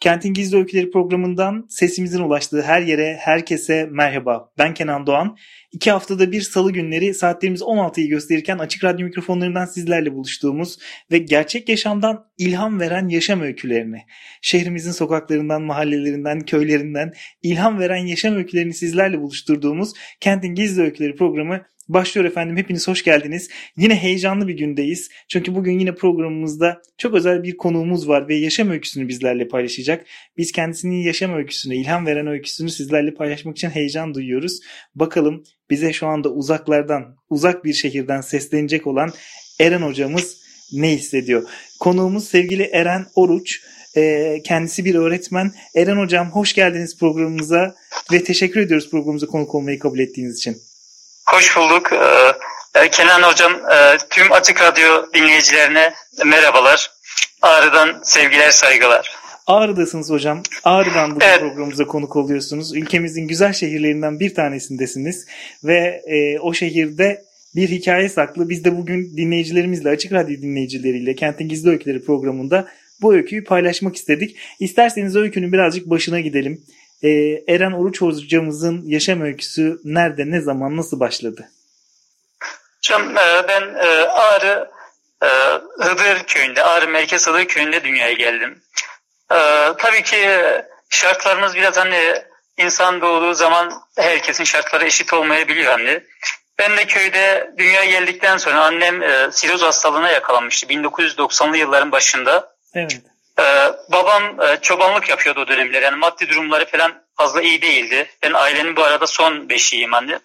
Kentin Gizli Öyküleri programından sesimizin ulaştığı her yere, herkese merhaba. Ben Kenan Doğan. İki haftada bir salı günleri saatlerimiz 16'yı gösterirken açık radyo mikrofonlarından sizlerle buluştuğumuz ve gerçek yaşamdan ilham veren yaşam öykülerini, şehrimizin sokaklarından, mahallelerinden, köylerinden ilham veren yaşam öykülerini sizlerle buluşturduğumuz Kentin Gizli Öyküleri programı Başlıyor efendim. Hepiniz hoş geldiniz. Yine heyecanlı bir gündeyiz. Çünkü bugün yine programımızda çok özel bir konuğumuz var ve yaşam öyküsünü bizlerle paylaşacak. Biz kendisinin yaşam öyküsünü, ilham veren öyküsünü sizlerle paylaşmak için heyecan duyuyoruz. Bakalım bize şu anda uzaklardan, uzak bir şehirden seslenecek olan Eren hocamız ne hissediyor? Konuğumuz sevgili Eren Oruç. Kendisi bir öğretmen. Eren hocam hoş geldiniz programımıza ve teşekkür ediyoruz programımıza konuk olmayı kabul ettiğiniz için. Hoş bulduk. Ee, Kenan Hocam, e, tüm Açık Radyo dinleyicilerine merhabalar. Ağrı'dan sevgiler, saygılar. Ağrı'dasınız hocam. Ağrı'dan bugün evet. programımıza konuk oluyorsunuz. Ülkemizin güzel şehirlerinden bir tanesindesiniz. Ve e, o şehirde bir hikaye saklı. Biz de bugün dinleyicilerimizle, Açık Radyo dinleyicileriyle Kentin Gizli Öyküleri programında bu öyküyü paylaşmak istedik. İsterseniz öykünün birazcık başına gidelim e, Eren Oruç hocamızın yaşam öyküsü nerede, ne zaman, nasıl başladı? Hocam e, ben e, Ağrı e, Hıdır köyünde, Ağrı Merkez Hıdır köyünde dünyaya geldim. Tabii ki şartlarımız biraz hani insan doğduğu zaman herkesin şartları eşit olmayabiliyor hani. Ben de köyde dünyaya geldikten sonra annem e, siroz hastalığına yakalanmıştı 1990'lı yılların başında. Evet. Ee, babam e, çobanlık yapıyordu o dönemler. Yani maddi durumları falan fazla iyi değildi. Ben ailenin bu arada son beşiyim anne.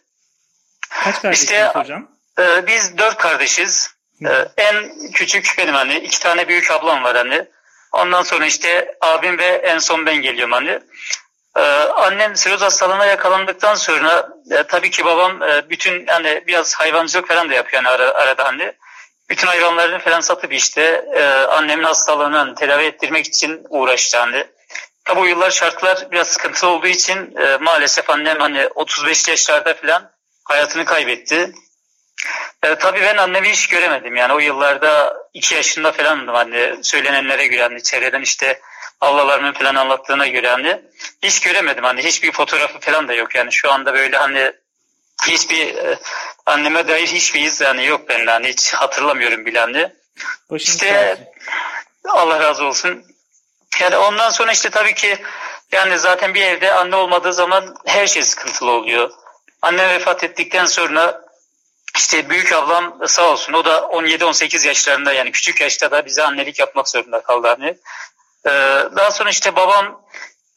Kaç kardeşsiniz işte, hocam? E, biz dört kardeşiz. E, en küçük benim anne. İki tane büyük ablam var anne. Ondan sonra işte abim ve en son ben geliyorum anne. Ee, annem siroz hastalığına yakalandıktan sonra e, tabii ki babam e, bütün yani biraz hayvancılık falan da yapıyor yani ara, arada anne bütün hayvanlarını falan satıp işte e, annemin hastalığını tedavi ettirmek için uğraştı hani. Tabi o yıllar şartlar biraz sıkıntılı olduğu için e, maalesef annem hani 35 yaşlarda falan hayatını kaybetti. E, tabii ben annemi hiç göremedim yani. O yıllarda 2 yaşında falandım hani. Söylenenlere göre hani çevreden işte ablalarımın falan anlattığına göre hani. Hiç göremedim hani. Hiçbir fotoğrafı falan da yok yani. Şu anda böyle hani hiçbir e, anneme dair hiçbir iz yani yok bende hani hiç hatırlamıyorum bile anne. Başım işte Allah razı olsun. Yani ondan sonra işte tabii ki yani zaten bir evde anne olmadığı zaman her şey sıkıntılı oluyor. Anne vefat ettikten sonra işte büyük ablam sağ olsun o da 17-18 yaşlarında yani küçük yaşta da bize annelik yapmak zorunda kaldı anne. Ee, daha sonra işte babam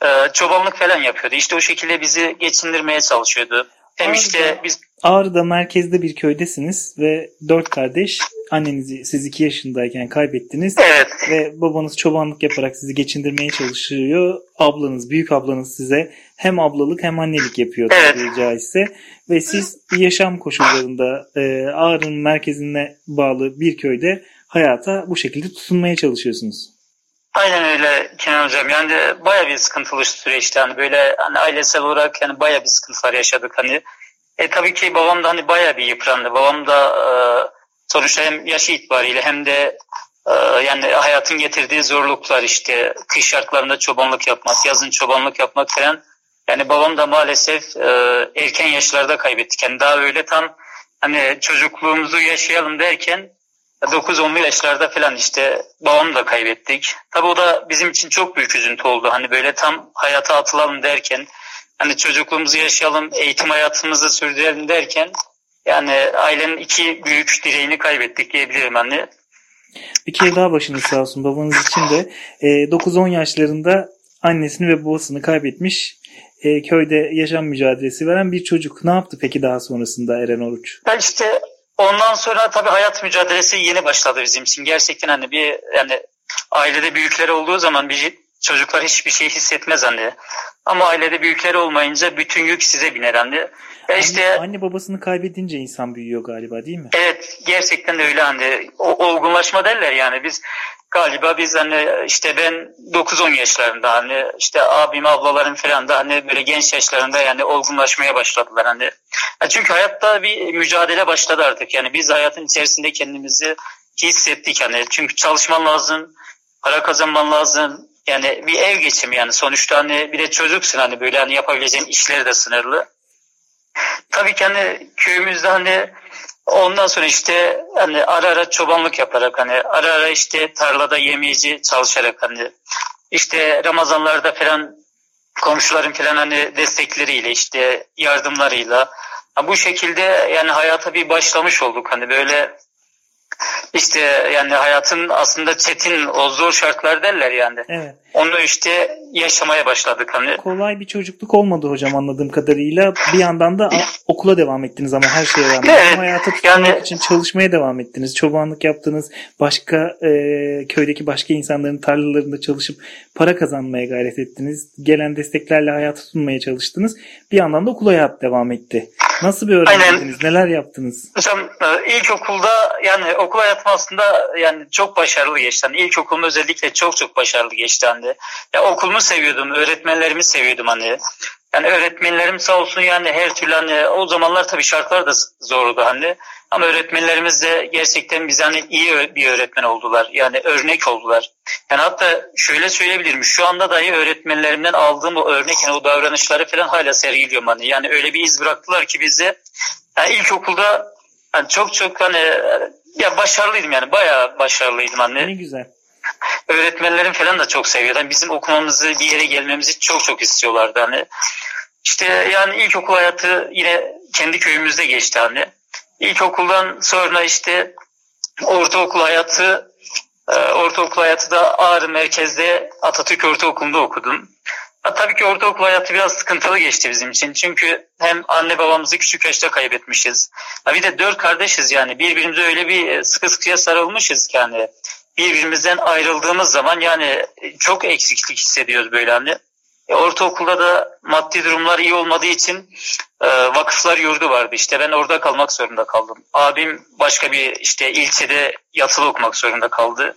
e, çobanlık falan yapıyordu. İşte o şekilde bizi geçindirmeye çalışıyordu. Hem Ağrı'da, işte biz... Ağrı'da merkezde bir köydesiniz ve dört kardeş annenizi siz iki yaşındayken kaybettiniz. Evet. Ve babanız çobanlık yaparak sizi geçindirmeye çalışıyor. Ablanız, büyük ablanız size hem ablalık hem annelik yapıyor evet. tabiri caizse. Ve siz yaşam koşullarında e, Ağrı'nın merkezine bağlı bir köyde hayata bu şekilde tutunmaya çalışıyorsunuz. Aynen öyle Kenan Hocam. Yani baya bir sıkıntılı süreçti. Hani böyle hani ailesel olarak yani baya bir sıkıntılar yaşadık hani. E tabii ki babam da hani baya bir yıprandı. Babam da e, sonuçta hem yaşı itibariyle hem de e, yani hayatın getirdiği zorluklar işte kış şartlarında çobanlık yapmak, yazın çobanlık yapmak falan. Yani babam da maalesef e, erken yaşlarda kaybettik. Yani daha öyle tam hani çocukluğumuzu yaşayalım derken 9-10 yaşlarda falan işte babamı da kaybettik. Tabii o da bizim için çok büyük üzüntü oldu. Hani böyle tam hayata atılalım derken hani çocukluğumuzu yaşayalım, eğitim hayatımızı sürdürelim derken yani ailenin iki büyük direğini kaybettik diyebilirim hani. Bir kere daha başınız sağ olsun. Babanız için de e, 9-10 yaşlarında annesini ve babasını kaybetmiş e, köyde yaşam mücadelesi veren bir çocuk. Ne yaptı peki daha sonrasında Eren Oruç? Ben işte Ondan sonra tabii hayat mücadelesi yeni başladı bizim için. Gerçekten hani bir yani ailede büyükleri olduğu zaman bir çocuklar hiçbir şey hissetmez hani. Ama ailede büyükleri olmayınca bütün yük size biner hani. Ya Anne, işte anne babasını kaybedince insan büyüyor galiba değil mi? evet gerçekten de öyle hani o, olgunlaşma derler yani biz galiba biz hani işte ben 9-10 yaşlarında hani işte abim ablalarım falan da hani böyle genç yaşlarında yani olgunlaşmaya başladılar hani. Çünkü hayatta bir mücadele başladı artık yani biz hayatın içerisinde kendimizi hissettik hani çünkü çalışman lazım, para kazanman lazım. Yani bir ev geçimi yani sonuçta hani bir de çocuksun hani böyle hani yapabileceğin işleri de sınırlı. Tabii ki hani köyümüzde hani ondan sonra işte hani ara ara çobanlık yaparak hani ara ara işte tarlada yemeyeci çalışarak hani işte Ramazanlarda falan komşuların falan hani destekleriyle işte yardımlarıyla. Bu şekilde yani hayata bir başlamış olduk. Hani böyle işte yani hayatın aslında çetin o zor şartlar derler yani. Evet. Onu işte yaşamaya başladık hani. Kolay bir çocukluk olmadı hocam anladığım kadarıyla. Bir yandan da okula devam ettiniz ama her şeye rağmen. Evet, hayata yani- için çalışmaya devam ettiniz. Çobanlık yaptınız. Başka e, köydeki başka insanların tarlalarında çalışıp para kazanmaya gayret ettiniz. Gelen desteklerle hayata tutunmaya çalıştınız. Bir yandan da okul hayatı devam etti. Nasıl bir öğrenciydiniz? Neler yaptınız? Hocam e, ilkokulda yani okul hayatım aslında yani çok başarılı geçti. Yani ilkokulum özellikle çok çok başarılı geçti hani. Ya okulumu seviyordum, öğretmenlerimi seviyordum hani. Yani öğretmenlerim sağ olsun yani her türlü hani o zamanlar tabii şartlar da zordu hani. Ama öğretmenlerimiz de gerçekten bize hani iyi bir öğretmen oldular. Yani örnek oldular. Yani hatta şöyle söyleyebilirim. Şu anda dahi öğretmenlerimden aldığım o örnek yani o davranışları falan hala sergiliyorum hani. Yani öyle bir iz bıraktılar ki bize. Yani ilkokulda yani çok çok hani ya başarılıydım yani bayağı başarılıydım hani. Ne güzel. Öğretmenlerim falan da çok seviyordu. Yani bizim okumamızı bir yere gelmemizi çok çok istiyorlardı hani. İşte yani ilkokul hayatı yine kendi köyümüzde geçti hani. İlkokuldan sonra işte ortaokul hayatı e, ortaokul hayatı da Ağrı merkezde Atatürk Ortaokulu'nda okudum. Tabii ki ortaokul hayatı biraz sıkıntılı geçti bizim için. Çünkü hem anne babamızı küçük yaşta kaybetmişiz. Bir de dört kardeşiz yani. Birbirimize öyle bir e, sıkı sıkıya sarılmışız ki hani. Birbirimizden ayrıldığımız zaman yani çok eksiklik hissediyoruz böyle hani. E, ortaokulda da maddi durumlar iyi olmadığı için e, vakıflar yurdu vardı işte ben orada kalmak zorunda kaldım. Abim başka bir işte ilçede yatılı okumak zorunda kaldı.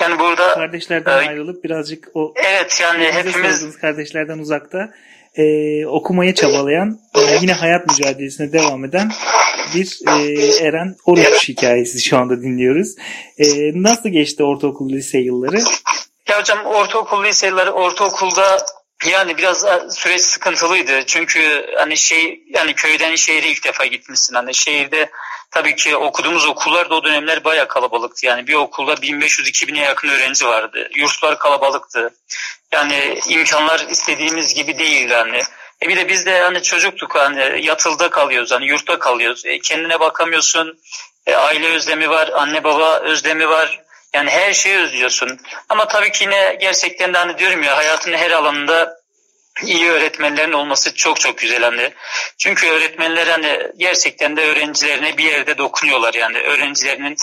Yani burada Kardeşlerden Ee, ayrılıp birazcık o evet yani hepimiz kardeşlerden uzakta e, okumaya çabalayan e, yine hayat mücadelesine devam eden bir e, Eren Oruç hikayesi şu anda dinliyoruz. E, nasıl geçti ortaokul lise yılları? Ya hocam ortaokul liseleri ortaokulda yani biraz süreç sıkıntılıydı. Çünkü hani şey yani köyden şehre ilk defa gitmişsin. Hani şehirde tabii ki okuduğumuz okullar da o dönemler bayağı kalabalıktı. Yani bir okulda 1500-2000'e yakın öğrenci vardı. Yurtlar kalabalıktı. Yani imkanlar istediğimiz gibi değildi hani. E bir de biz de hani çocuktuk hani yatılda kalıyoruz hani yurtta kalıyoruz. E kendine bakamıyorsun. E aile özlemi var, anne baba özlemi var. Yani her şeyi özlüyorsun. Ama tabii ki yine gerçekten de hani diyorum ya hayatın her alanında iyi öğretmenlerin olması çok çok güzel hani. Çünkü öğretmenler hani gerçekten de öğrencilerine bir yerde dokunuyorlar yani. Öğrencilerinin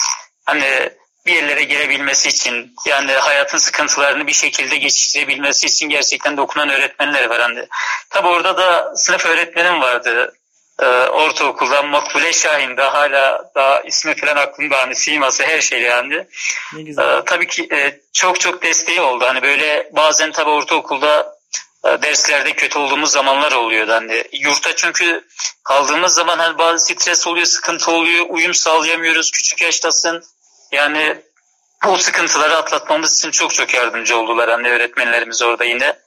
hani bir yerlere gelebilmesi için yani hayatın sıkıntılarını bir şekilde geçiştirebilmesi için gerçekten dokunan öğretmenler var hani. Tabi orada da sınıf öğretmenim vardı. Ee, ortaokulda Makbule Şahin de hala daha ismi falan aklımda hani siması her şey yani. Ne güzel. Ee, tabii ki e, çok çok desteği oldu. Hani böyle bazen tabii ortaokulda e, derslerde kötü olduğumuz zamanlar oluyordu. Hani yurtta çünkü kaldığımız zaman hani bazı stres oluyor, sıkıntı oluyor, uyum sağlayamıyoruz, küçük yaştasın. Yani o sıkıntıları atlatmamız için çok çok yardımcı oldular hani öğretmenlerimiz orada yine.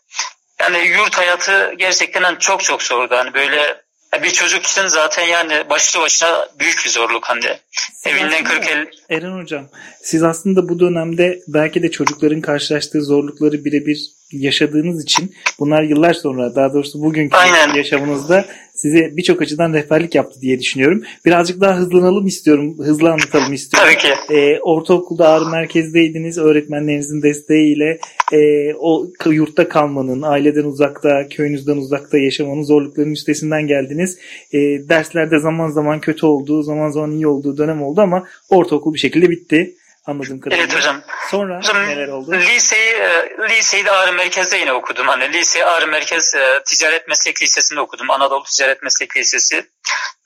Yani yurt hayatı gerçekten hani çok çok zordu. Hani böyle bir çocuk için zaten yani başlı başına büyük bir zorluk hani. Evinden aslında- 40 el Eren Hocam, siz aslında bu dönemde belki de çocukların karşılaştığı zorlukları birebir yaşadığınız için bunlar yıllar sonra daha doğrusu bugünkü Aynen. yaşamınızda size birçok açıdan rehberlik yaptı diye düşünüyorum. Birazcık daha hızlanalım istiyorum, hızlı anlatalım istiyorum. tabii ki. Ee, ortaokulda Ağrı merkezdeydiniz. Öğretmenlerinizin desteğiyle e, o yurtta kalmanın, aileden uzakta, köyünüzden uzakta yaşamanın zorluklarının üstesinden geldiniz. E, derslerde zaman zaman kötü olduğu, zaman zaman iyi olduğu dönem oldu ama ortaokul bir şekilde bitti. Anladığım kadarıyla. Evet hocam. Sonra hocam, neler oldu? Liseyi, e, liseyi de Ağrı Merkez'de yine okudum. Hani lise Ağrı Merkez e, Ticaret Meslek Lisesi'nde okudum. Anadolu Ticaret Meslek Lisesi.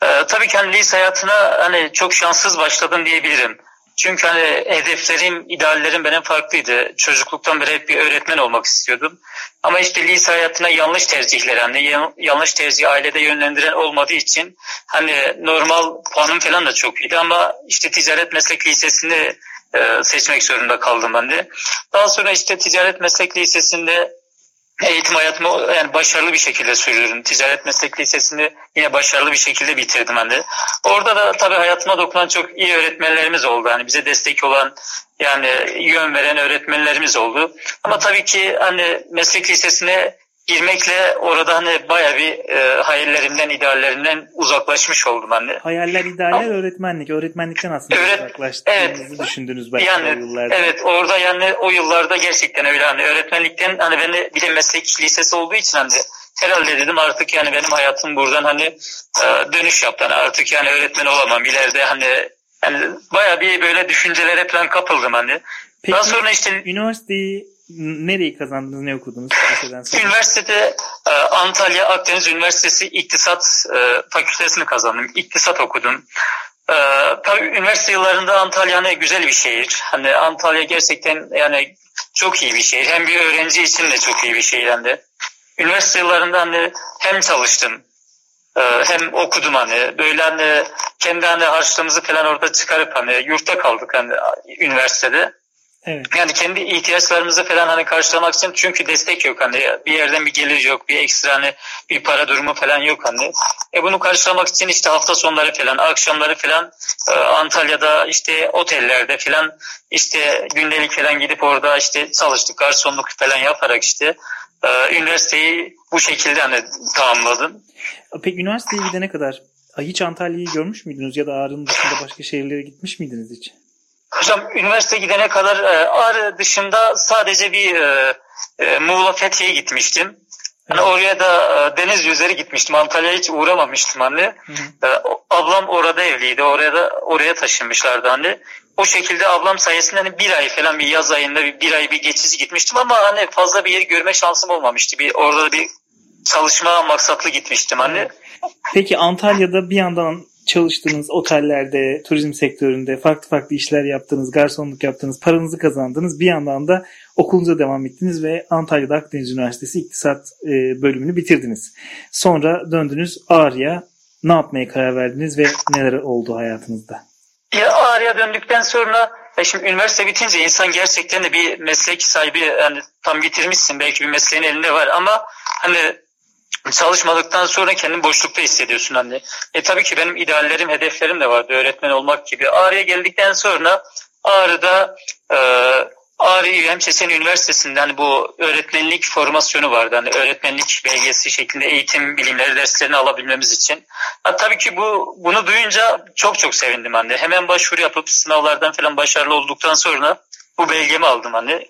E, tabii ki hani lise hayatına hani çok şanssız başladım diyebilirim. Çünkü hani hedeflerim, ideallerim benim farklıydı. Çocukluktan beri hep bir öğretmen olmak istiyordum. Ama işte lise hayatına yanlış tercihler hani yanlış tercih ailede yönlendiren olmadığı için hani normal puanım falan da çok iyiydi ama işte ticaret meslek lisesini e, seçmek zorunda kaldım ben de. Daha sonra işte ticaret meslek lisesinde eğitim hayatımı yani başarılı bir şekilde sürdürdüm. Ticaret Meslek Lisesi'ni yine başarılı bir şekilde bitirdim ben de. Orada da tabii hayatıma dokunan çok iyi öğretmenlerimiz oldu. Yani bize destek olan yani yön veren öğretmenlerimiz oldu. Ama tabii ki hani meslek lisesine girmekle orada hani baya bir e, hayallerimden, ideallerimden uzaklaşmış oldum anne. Hayaller, idealler, Ama, öğretmenlik. Öğretmenlikten aslında Öğret, uzaklaştığınızı evet, düşündünüz belki yani, o yıllarda. Evet, orada yani o yıllarda gerçekten öyle hani öğretmenlikten hani beni bir de meslek lisesi olduğu için hani herhalde dedim artık yani benim hayatım buradan hani e, dönüş yaptı. Hani artık yani öğretmen olamam. İleride hani yani baya bir böyle düşüncelere falan kapıldım hani. Peki, Daha sonra işte üniversiteyi Nereyi kazandınız, ne okudunuz? Üniversitede e, Antalya Akdeniz Üniversitesi İktisat e, Fakültesini kazandım. İktisat okudum. E, tabii üniversite yıllarında Antalya ne güzel bir şehir. Hani Antalya gerçekten yani çok iyi bir şehir. Hem bir öğrenci için de çok iyi bir şehir hem de. Üniversite yıllarında hani hem çalıştım hem okudum hani böyle hani kendi hani harçlığımızı falan orada çıkarıp hani yurtta kaldık hani üniversitede. Evet. Yani kendi ihtiyaçlarımızı falan hani karşılamak için çünkü destek yok hani bir yerden bir gelir yok bir ekstra hani bir para durumu falan yok hani. E bunu karşılamak için işte hafta sonları falan akşamları falan e, Antalya'da işte otellerde falan işte gündelik falan gidip orada işte çalıştık garsonluk falan yaparak işte e, üniversiteyi bu şekilde hani tamamladım. Peki üniversiteye gidene kadar hiç Antalya'yı görmüş müydünüz ya da Ağrı'nın dışında başka şehirlere gitmiş miydiniz hiç? Hocam üniversite gidene kadar e, Ağrı dışında sadece bir e, e, Muğla Fethiye'ye gitmiştim. Hani oraya da e, deniz üzeri gitmiştim. Antalya'ya hiç uğramamıştım anne. E, ablam orada evliydi. Oraya da oraya taşınmışlardı anne. O şekilde ablam sayesinde hani bir ay falan bir yaz ayında bir, bir ay bir geçici gitmiştim ama hani fazla bir yeri görme şansım olmamıştı. Bir orada bir çalışma maksatlı gitmiştim anne. Peki Antalya'da bir yandan çalıştığınız otellerde, turizm sektöründe farklı farklı işler yaptınız, garsonluk yaptınız, paranızı kazandınız. Bir yandan da okulunuza devam ettiniz ve Antalya'da Akdeniz Üniversitesi İktisat e, bölümünü bitirdiniz. Sonra döndünüz Ağrı'ya. Ne yapmaya karar verdiniz ve neler oldu hayatınızda? Ya Ağrı'ya döndükten sonra ya şimdi üniversite bitince insan gerçekten de bir meslek sahibi yani tam bitirmişsin belki bir mesleğin elinde var ama hani çalışmadıktan sonra kendini boşlukta hissediyorsun anne. E tabii ki benim ideallerim, hedeflerim de vardı öğretmen olmak gibi. Ağrı'ya geldikten sonra Ağrı'da e, Ağrı Hemşehrin Üniversitesi'nde hani bu öğretmenlik formasyonu vardı. Hani öğretmenlik belgesi şeklinde eğitim bilimleri derslerini alabilmemiz için. Ha, tabii ki bu bunu duyunca çok çok sevindim anne. Hemen başvuru yapıp sınavlardan falan başarılı olduktan sonra bu belgemi aldım anne.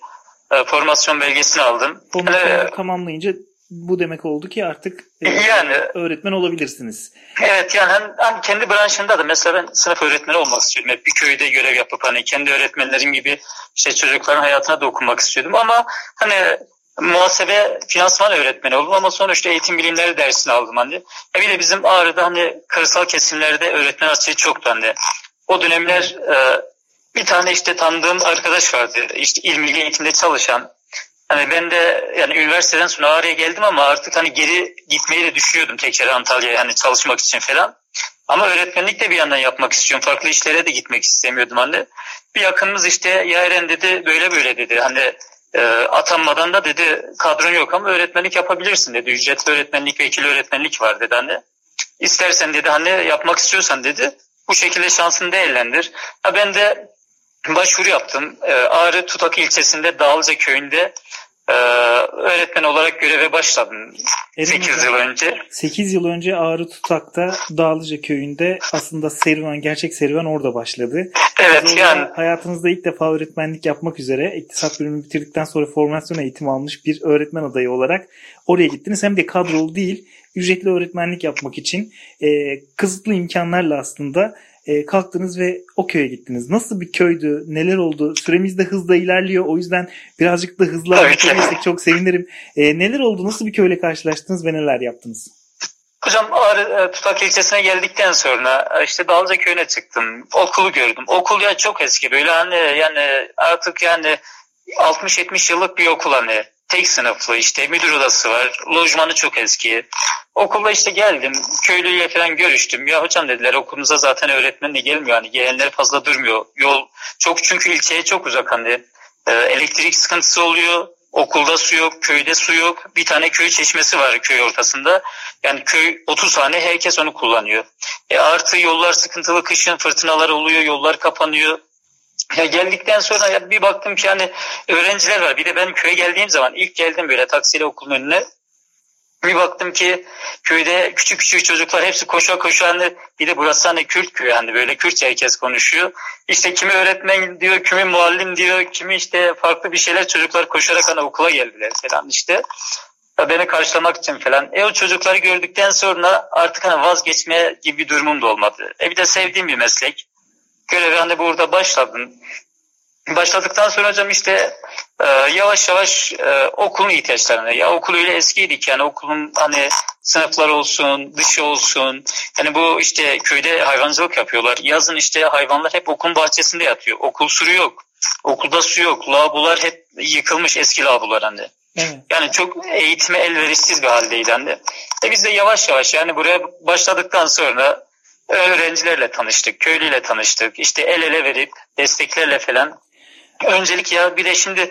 E, formasyon belgesini aldım. Formasyonu yani, tamamlayınca bu demek oldu ki artık e, yani öğretmen olabilirsiniz. Evet yani hem, hem kendi branşında da mesela ben sınıf öğretmeni olmak istiyordum. Hep bir köyde görev yapıp hani kendi öğretmenlerim gibi işte çocukların hayatına dokunmak istiyordum ama hani muhasebe finansman öğretmeni oldum ama sonuçta eğitim bilimleri dersini aldım hani. E bir de bizim Ağrı'da hani kırsal kesimlerde öğretmen açığı çoktu hani. O dönemler e, bir tane işte tanıdığım arkadaş vardı. İşte ilmili eğitimde çalışan Hani ben de yani üniversiteden sonra Ağrı'ya geldim ama artık hani geri gitmeyi de düşünüyordum tekrar Antalya'ya hani çalışmak için falan. Ama öğretmenlik de bir yandan yapmak istiyorum. Farklı işlere de gitmek istemiyordum hani. Bir yakınımız işte ya Eren dedi böyle böyle dedi. Hani e, atanmadan da dedi kadron yok ama öğretmenlik yapabilirsin dedi. Ücretli öğretmenlik, vekil öğretmenlik var dedi hani. İstersen dedi hani yapmak istiyorsan dedi. Bu şekilde şansını değerlendir. Ha ben de başvuru yaptım. E, Ağrı Tutak ilçesinde Dağlıca köyünde ee, öğretmen olarak göreve başladım evet, 8 yıl önce. 8 yıl önce Ağrı Tutak'ta Dağlıca köyünde aslında serüven, gerçek serüven orada başladı. Evet Siz yani. Hayatınızda ilk defa öğretmenlik yapmak üzere iktisat bölümünü bitirdikten sonra formasyon eğitimi almış bir öğretmen adayı olarak oraya gittiniz. Hem de kadrolu değil, ücretli öğretmenlik yapmak için e, kısıtlı imkanlarla aslında e, kalktınız ve o köye gittiniz. Nasıl bir köydü? Neler oldu? Süremiz de hızla ilerliyor. O yüzden birazcık da hızlı anlatabilirsek çok sevinirim. E, neler oldu? Nasıl bir köyle karşılaştınız ve neler yaptınız? Hocam Ağrı e, Tutak ilçesine geldikten sonra e, işte Dalca köyüne çıktım. Okulu gördüm. Okul ya çok eski böyle hani yani artık yani 60-70 yıllık bir okul hani tek sınıflı işte müdür odası var. Lojmanı çok eski. Okulda işte geldim. Köylüyle falan görüştüm. Ya hocam dediler okulunuza zaten öğretmen de gelmiyor. Hani gelenler fazla durmuyor. Yol çok çünkü ilçeye çok uzak hani. E, elektrik sıkıntısı oluyor. Okulda su yok, köyde su yok. Bir tane köy çeşmesi var köy ortasında. Yani köy 30 tane herkes onu kullanıyor. E artı yollar sıkıntılı kışın fırtınalar oluyor, yollar kapanıyor. Ya geldikten sonra ya bir baktım ki hani öğrenciler var. Bir de ben köye geldiğim zaman ilk geldim böyle taksiyle okulun önüne. Bir baktım ki köyde küçük küçük çocuklar hepsi koşa koşa hani bir de burası hani Kürt köyü hani böyle Kürtçe herkes konuşuyor. İşte kimi öğretmen diyor, kimi muallim diyor, kimi işte farklı bir şeyler çocuklar koşarak hani okula geldiler falan işte. Beni karşılamak için falan. E o çocukları gördükten sonra artık hani vazgeçmeye gibi bir durumum da olmadı. E bir de sevdiğim bir meslek. Görevi hani burada başladım. Başladıktan sonra hocam işte e, yavaş yavaş e, okulun ihtiyaçlarına ya okul öyle eskiydik yani okulun hani sınıflar olsun, dışı olsun. Yani bu işte köyde hayvancılık yapıyorlar. Yazın işte hayvanlar hep okulun bahçesinde yatıyor. Okul sürü yok. Okulda su yok. Labular hep yıkılmış eski labular hani. Evet. Yani çok eğitime elverişsiz bir haldeydi hani. E biz de yavaş yavaş yani buraya başladıktan sonra öğrencilerle tanıştık, köylüyle tanıştık. İşte el ele verip desteklerle falan Öncelik ya bir de şimdi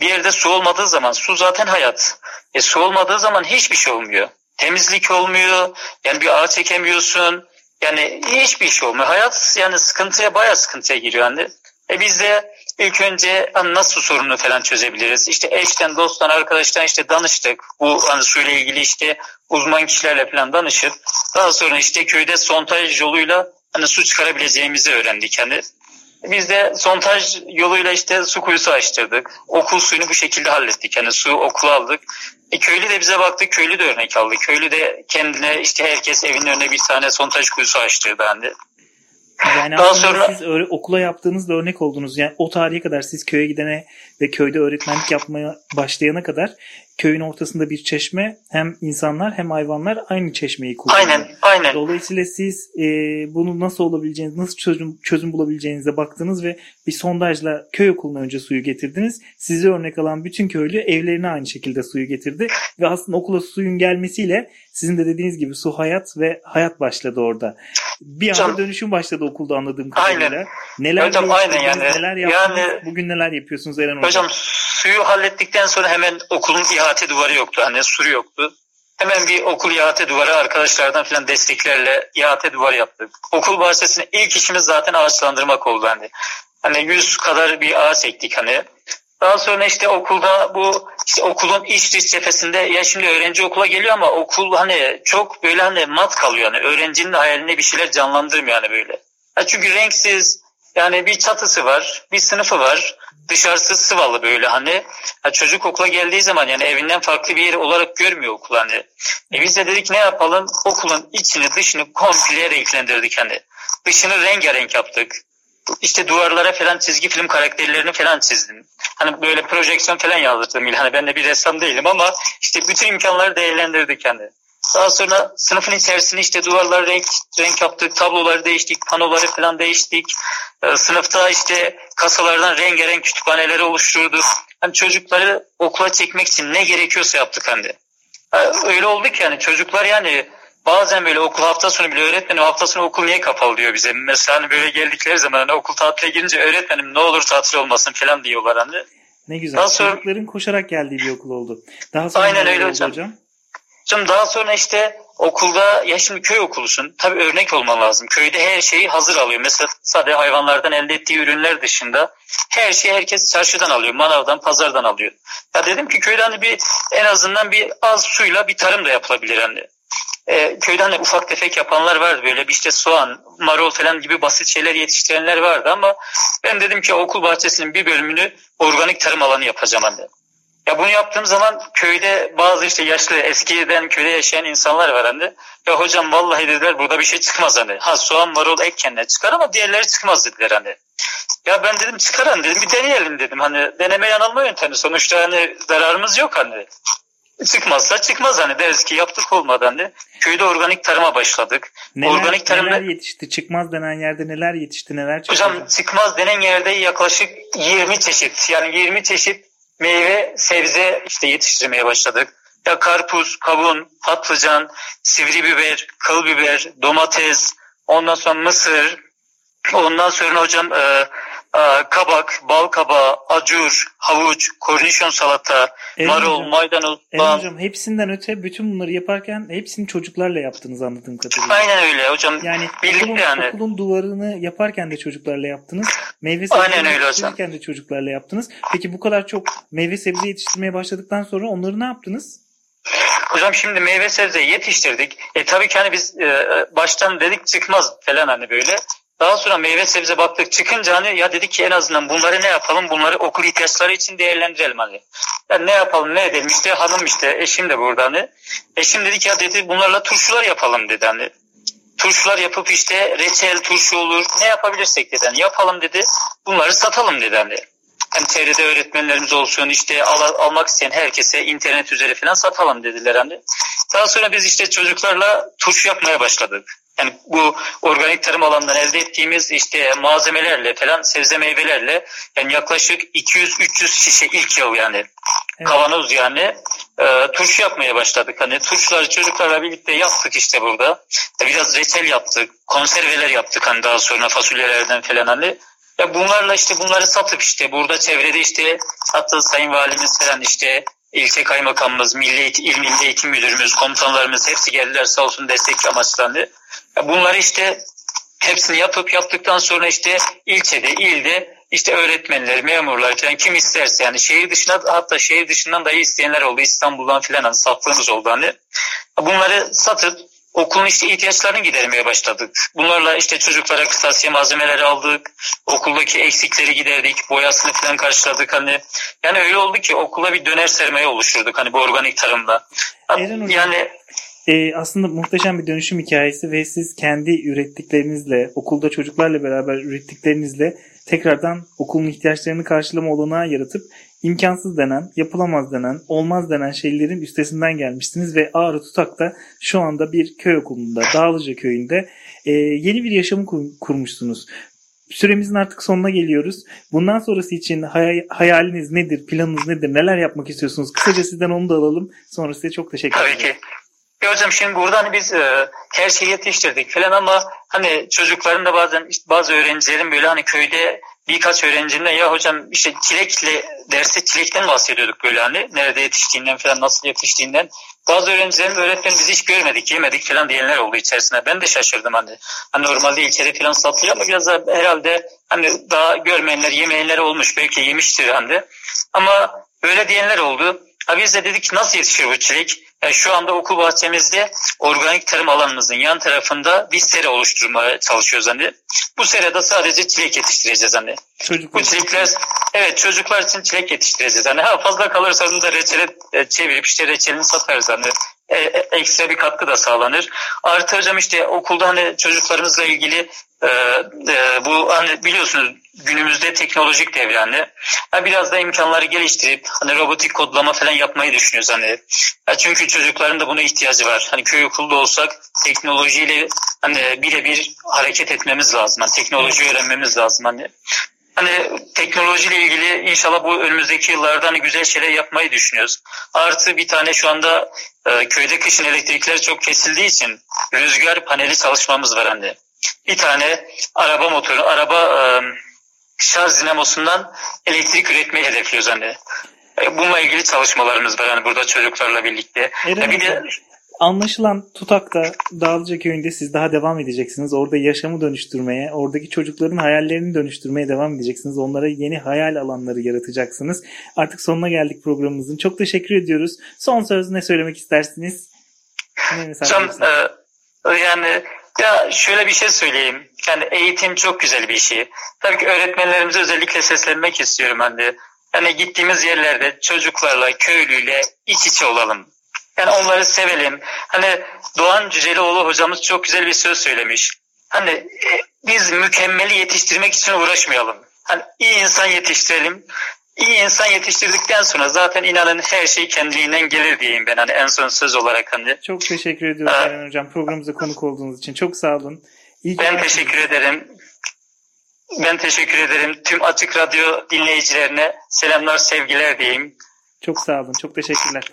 bir yerde su olmadığı zaman su zaten hayat. E su olmadığı zaman hiçbir şey olmuyor. Temizlik olmuyor. Yani bir ağaç çekemiyorsun. Yani hiçbir şey olmuyor. Hayat yani sıkıntıya bayağı sıkıntıya giriyor yani. E biz de ilk önce hani nasıl sorunu falan çözebiliriz? İşte eşten, dosttan, arkadaştan işte danıştık. Bu hani suyla ilgili işte uzman kişilerle falan danışıp daha sonra işte köyde sontaj yoluyla hani su çıkarabileceğimizi öğrendik. Yani biz de sontaj yoluyla işte su kuyusu açtırdık. Okul suyunu bu şekilde hallettik. Yani su okula aldık. E, köylü de bize baktı. Köylü de örnek aldı. Köylü de kendine işte herkes evinin önüne bir tane sontaj kuyusu açtırdı. Yani yani Daha sonra siz öyle, okula yaptığınızda örnek oldunuz. Yani o tarihe kadar siz köye gidene ve köyde öğretmenlik yapmaya başlayana kadar köyün ortasında bir çeşme hem insanlar hem hayvanlar aynı çeşmeyi kullanıyor. Aynen, aynen. Dolayısıyla siz e, bunu nasıl olabileceğiniz, nasıl çözüm, çözüm bulabileceğinize baktınız ve bir sondajla köy okuluna önce suyu getirdiniz. Sizi örnek alan bütün köylü evlerine aynı şekilde suyu getirdi ve aslında okula suyun gelmesiyle sizin de dediğiniz gibi su hayat ve hayat başladı orada. Bir anda Hocam, dönüşüm başladı okulda anladığım kadarıyla. Aynen. Neler Hocam aynen yani. Neler yaptınız? Yani, Bugün neler yapıyorsunuz Eren Hocam? Hocam suyu hallettikten sonra hemen okulun ihate duvarı yoktu. Hani suru yoktu. Hemen bir okul ihate duvarı arkadaşlardan falan desteklerle ihate duvarı yaptık. Okul bahçesine ilk işimiz zaten ağaçlandırmak oldu hani. Hani yüz kadar bir ağaç ektik hani. Daha sonra işte okulda bu işte okulun iç dış cephesinde ya şimdi öğrenci okula geliyor ama okul hani çok böyle hani mat kalıyor hani öğrencinin hayaline bir şeyler canlandırmıyor hani böyle. Ya çünkü renksiz yani bir çatısı var, bir sınıfı var. Dışarısı sıvalı böyle hani. Ha, çocuk okula geldiği zaman yani evinden farklı bir yer olarak görmüyor okul hani. E biz de dedik ne yapalım? Okulun içini dışını komple renklendirdik hani. Dışını rengarenk yaptık. İşte duvarlara falan çizgi film karakterlerini falan çizdim. Hani böyle projeksiyon falan yazdırdım. Yani ben de bir ressam değilim ama işte bütün imkanları değerlendirdik yani. Daha sonra sınıfın içerisinde işte duvarlar renk renk yaptık, tabloları değiştik, panoları falan değiştik. Ee, sınıfta işte kasalardan rengarenk kütüphaneleri oluşturduk. Hani çocukları okula çekmek için ne gerekiyorsa yaptık hani. Öyle oldu ki yani çocuklar yani bazen böyle okul hafta sonu bile öğretmenim hafta sonu okul niye kapalı diyor bize. Mesela hani böyle geldikleri zaman hani okul tatile girince öğretmenim ne olur tatil olmasın falan diyorlar hani. Ne güzel. Daha sonra, Çocukların koşarak geldiği bir okul oldu. Daha sonra Aynen öyle hocam. hocam. Şimdi daha sonra işte okulda ya şimdi köy okulusun. Tabii örnek olman lazım. Köyde her şeyi hazır alıyor. Mesela sadece hayvanlardan elde ettiği ürünler dışında her şeyi herkes çarşıdan alıyor. Manavdan, pazardan alıyor. Ya dedim ki köyde hani bir en azından bir az suyla bir tarım da yapılabilir hani. E, köyde hani ufak tefek yapanlar vardı böyle bir işte soğan, marul falan gibi basit şeyler yetiştirenler vardı ama ben dedim ki okul bahçesinin bir bölümünü organik tarım alanı yapacağım hani. Ya bunu yaptığım zaman köyde bazı işte yaşlı eskiden köyde yaşayan insanlar var hani. Ya hocam vallahi dediler burada bir şey çıkmaz hani. Ha soğan marul ek kendine çıkar ama diğerleri çıkmaz dediler hani. Ya ben dedim çıkar hani dedim bir deneyelim dedim. Hani deneme yanılma yöntemi sonuçta hani zararımız yok hani. Çıkmazsa çıkmaz hani deriz ki yaptık olmadı hani. Köyde organik tarıma başladık. Neler, organik tarımda... neler yetişti? Çıkmaz denen yerde neler yetişti neler çıktı? Hocam çıkmaz denen yerde yaklaşık 20 çeşit yani 20 çeşit meyve sebze işte yetiştirmeye başladık. Ya karpuz, kavun, patlıcan, sivri biber, kıl biber, domates, ondan sonra mısır, ondan sonra hocam e, kabak, bal kabağı, acur, havuç, kornişon salata, evet, marul, hocam. maydanoz, evet, hocam hepsinden öte bütün bunları yaparken hepsini çocuklarla yaptınız anladığım kadarıyla. Aynen öyle hocam. Yani okulun, yani. okulun duvarını yaparken de çocuklarla yaptınız. Meyve sebze yetiştirirken de çocuklarla yaptınız. Peki bu kadar çok meyve sebze yetiştirmeye başladıktan sonra onları ne yaptınız? Hocam şimdi meyve sebze yetiştirdik. E tabii ki hani biz e, baştan dedik çıkmaz falan hani böyle. Daha sonra meyve sebze baktık çıkınca hani ya dedik ki en azından bunları ne yapalım bunları okul ihtiyaçları için değerlendirelim hani. Yani ne yapalım ne edelim işte hanım işte eşim de burada hani. Eşim dedi ki ya dedi bunlarla turşular yapalım dedi hani. Turşular yapıp işte reçel turşu olur ne yapabilirsek dedi hani yapalım dedi bunları satalım dedi hani. Hem TR'de öğretmenlerimiz olsun işte al, almak isteyen herkese internet üzeri falan satalım dediler hani. Daha sonra biz işte çocuklarla turşu yapmaya başladık. Yani bu organik tarım alanından elde ettiğimiz işte malzemelerle falan sebze meyvelerle yani yaklaşık 200-300 şişe ilk yıl yani evet. kavanoz yani e, turşu yapmaya başladık. Hani turşuları çocuklarla birlikte yaptık işte burada. E, biraz reçel yaptık, konserveler yaptık hani daha sonra fasulyelerden falan hani. Ya bunlarla işte bunları satıp işte burada çevrede işte hatta Sayın Valimiz falan işte ilçe kaymakamımız, milli il milli eğitim müdürümüz, komutanlarımız hepsi geldiler sağ olsun destek amaçlandı. Bunları işte hepsini yapıp yaptıktan sonra işte ilçede, ilde işte öğretmenler, memurlar falan kim isterse yani şehir dışına hatta şehir dışından dahi isteyenler oldu. İstanbul'dan falan hani sattığımız oldu hani. Bunları satıp okulun işte ihtiyaçlarını gidermeye başladık. Bunlarla işte çocuklara kırtasiye malzemeleri aldık. Okuldaki eksikleri giderdik. Boyasını falan karşıladık hani. Yani öyle oldu ki okula bir döner sermaye oluşturduk hani bu organik tarımda. Yani e, aslında muhteşem bir dönüşüm hikayesi ve siz kendi ürettiklerinizle, okulda çocuklarla beraber ürettiklerinizle tekrardan okulun ihtiyaçlarını karşılama olanağı yaratıp imkansız denen, yapılamaz denen, olmaz denen şeylerin üstesinden gelmişsiniz ve Ağrı Tutak'ta şu anda bir köy okulunda, Dağlıca köyünde e, yeni bir yaşamı kur, kurmuşsunuz. Süremizin artık sonuna geliyoruz. Bundan sonrası için hay- hayaliniz nedir, planınız nedir, neler yapmak istiyorsunuz? Kısaca sizden onu da alalım. Sonra size çok teşekkür ederim. Tabii ki. Ya hocam şimdi burada hani biz e, her şeyi yetiştirdik falan ama hani çocukların da bazen işte bazı öğrencilerin böyle hani köyde birkaç öğrencinin ya hocam işte çilekle derste çilekten bahsediyorduk böyle hani nerede yetiştiğinden falan nasıl yetiştiğinden. Bazı öğrencilerin öğretmen biz hiç görmedik yemedik falan diyenler oldu içerisinde. Ben de şaşırdım hani. Hani normalde ilçede falan satılıyor ama biraz da herhalde hani daha görmeyenler yemeyenler olmuş belki yemiştir hani. Ama böyle diyenler oldu. Ha biz de dedik nasıl yetişir bu çilek? Yani şu anda okul bahçemizde organik tarım alanımızın yan tarafında bir sera oluşturmaya çalışıyoruz hani. Bu serada sadece çilek yetiştireceğiz hani. Çocuk bu çilekler evet çocuklar için çilek yetiştireceğiz hani. Ha fazla kalırsa da reçele e, çevirip işte reçelini satarız hani. E, e, ekstra bir katkı da sağlanır. Artı hocam işte okulda hani çocuklarımızla ilgili e, e, bu hani biliyorsunuz günümüzde teknolojik devre hani. Ha, biraz da imkanları geliştirip hani robotik kodlama falan yapmayı düşünüyoruz hani. Ha, çünkü çocukların da buna ihtiyacı var. Hani köy okulda olsak teknolojiyle hani birebir hareket etmemiz lazım. Hani teknoloji öğrenmemiz lazım hani. Hani teknolojiyle ilgili inşallah bu önümüzdeki yıllarda hani güzel şeyler yapmayı düşünüyoruz. Artı bir tane şu anda e, köyde kışın elektrikler çok kesildiği için rüzgar paneli çalışmamız var hani. Bir tane araba motoru, araba e, şarj dinamosundan elektrik üretmeyi hedefliyoruz hani. E, bununla ilgili çalışmalarımız var hani burada çocuklarla birlikte. Eren, bir de Anlaşılan Tutak'ta Dağlıca Köyü'nde siz daha devam edeceksiniz. Orada yaşamı dönüştürmeye, oradaki çocukların hayallerini dönüştürmeye devam edeceksiniz. Onlara yeni hayal alanları yaratacaksınız. Artık sonuna geldik programımızın. Çok teşekkür ediyoruz. Son söz ne söylemek istersiniz? Ne Hocam, e, yani ya şöyle bir şey söyleyeyim. Yani eğitim çok güzel bir şey. Tabii ki öğretmenlerimize özellikle seslenmek istiyorum ben de. Yani gittiğimiz yerlerde çocuklarla, köylüyle iç içe olalım. Yani onları sevelim. Hani Doğan Cücelioğlu hocamız çok güzel bir söz söylemiş. Hani e, biz mükemmeli yetiştirmek için uğraşmayalım. Hani iyi insan yetiştirelim. İyi insan yetiştirdikten sonra zaten inanın her şey kendiliğinden gelir diyeyim ben hani en son söz olarak hani. Çok teşekkür ediyorum ee, Eren Hocam programımıza konuk olduğunuz için. Çok sağ olun. İyi ben teşekkür ederim. Ben teşekkür ederim. Tüm Açık Radyo dinleyicilerine selamlar, sevgiler diyeyim. Çok sağ olun. Çok teşekkürler.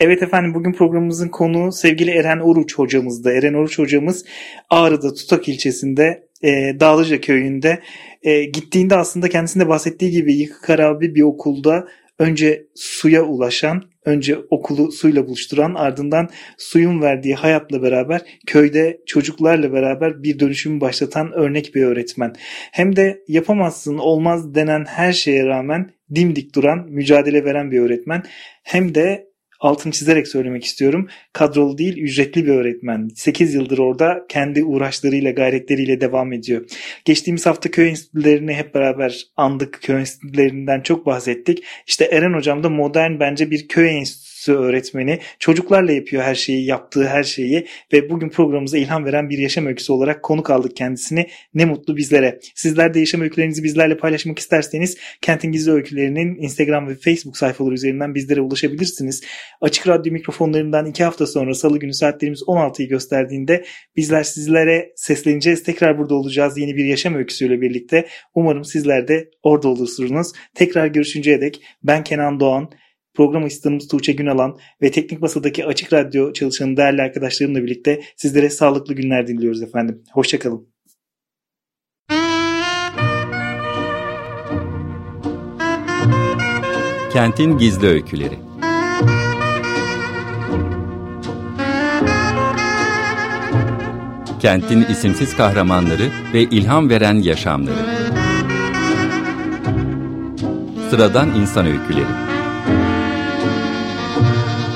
Evet efendim bugün programımızın konuğu sevgili Eren Oruç hocamızdı. Eren Oruç hocamız Ağrı'da Tutak ilçesinde e, Dağlıca köyünde e, gittiğinde aslında kendisinde bahsettiği gibi yıkık harabi bir okulda önce suya ulaşan, önce okulu suyla buluşturan, ardından suyun verdiği hayatla beraber köyde çocuklarla beraber bir dönüşümü başlatan örnek bir öğretmen. Hem de yapamazsın, olmaz denen her şeye rağmen dimdik duran, mücadele veren bir öğretmen. Hem de altını çizerek söylemek istiyorum. Kadrolu değil ücretli bir öğretmen. 8 yıldır orada kendi uğraşlarıyla gayretleriyle devam ediyor. Geçtiğimiz hafta köy enstitülerini hep beraber andık. Köy enstitülerinden çok bahsettik. İşte Eren hocam da modern bence bir köy enstitüsü öğretmeni çocuklarla yapıyor her şeyi, yaptığı her şeyi ve bugün programımıza ilham veren bir yaşam öyküsü olarak konuk aldık kendisini. Ne mutlu bizlere. Sizler de yaşam öykülerinizi bizlerle paylaşmak isterseniz Kentin Gizli Öykülerinin Instagram ve Facebook sayfaları üzerinden bizlere ulaşabilirsiniz. Açık Radyo mikrofonlarından iki hafta sonra salı günü saatlerimiz 16'yı gösterdiğinde bizler sizlere sesleneceğiz. Tekrar burada olacağız yeni bir yaşam öyküsüyle birlikte. Umarım sizler de orada olursunuz. Tekrar görüşünceye dek ben Kenan Doğan. Program asistanımız Tuğçe Günalan ve teknik masadaki Açık Radyo çalışanı değerli arkadaşlarımla birlikte sizlere sağlıklı günler diliyoruz efendim. Hoşçakalın. Kentin Gizli Öyküleri Kentin isimsiz kahramanları ve ilham veren yaşamları Sıradan insan öyküleri